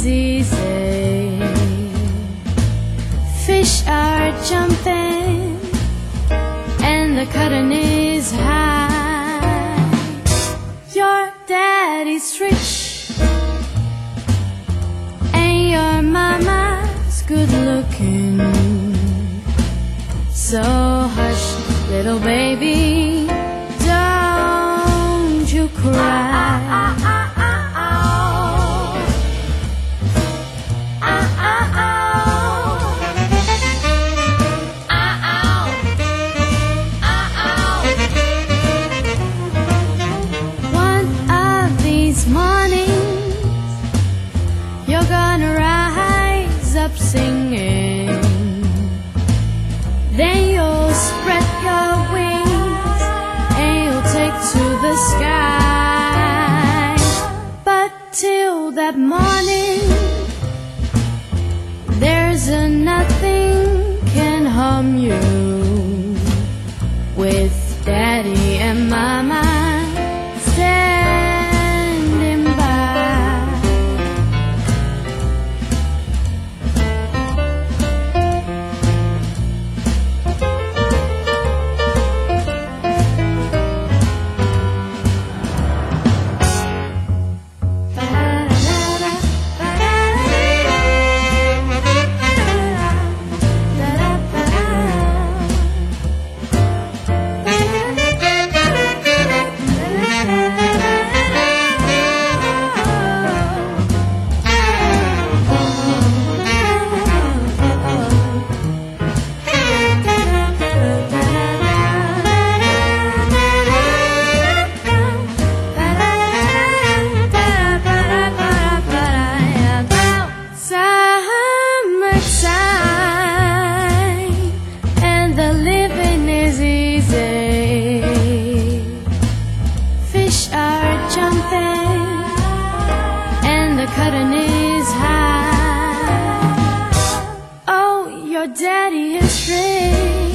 is easy. Fish are jumping, and the cotton is high. Your daddy's rich, and your mama's good looking. So hush, little baby. Then you'll spread your wings and you'll take to the sky. But till that morning, there's a nothing can harm you. and the curtain is high. Oh, your daddy is rich.